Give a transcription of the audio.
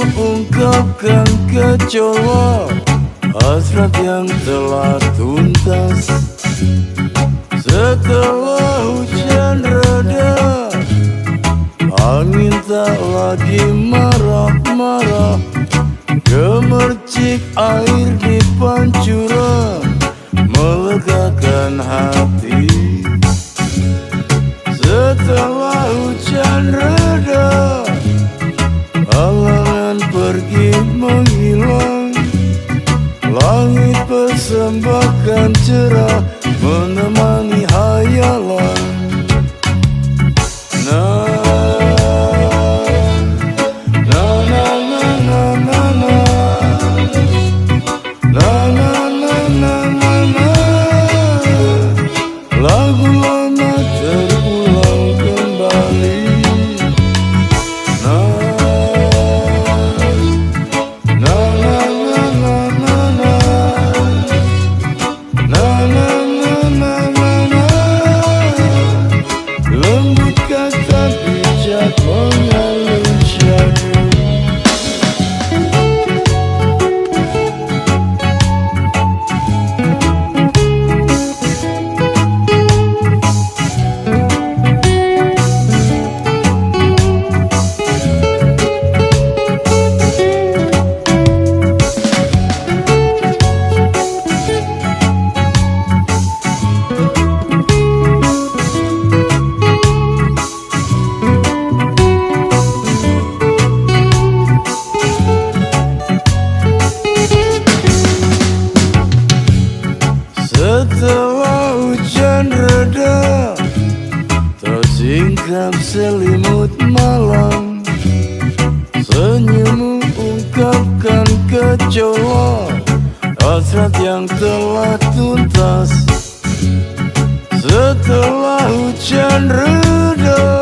Ungkapkan kecoa Hasrat yang telah tuntas. Setelah hujan reda Angin tak lagi marah-marah. Gemercik air menghilang. Langit persembahkan cerah Menemani Setelah hujan reda. Tersingkap selimut malam. Senyummu ungkapkan kecoa. Hasrat yang telah tuntas. Setelah hujan reda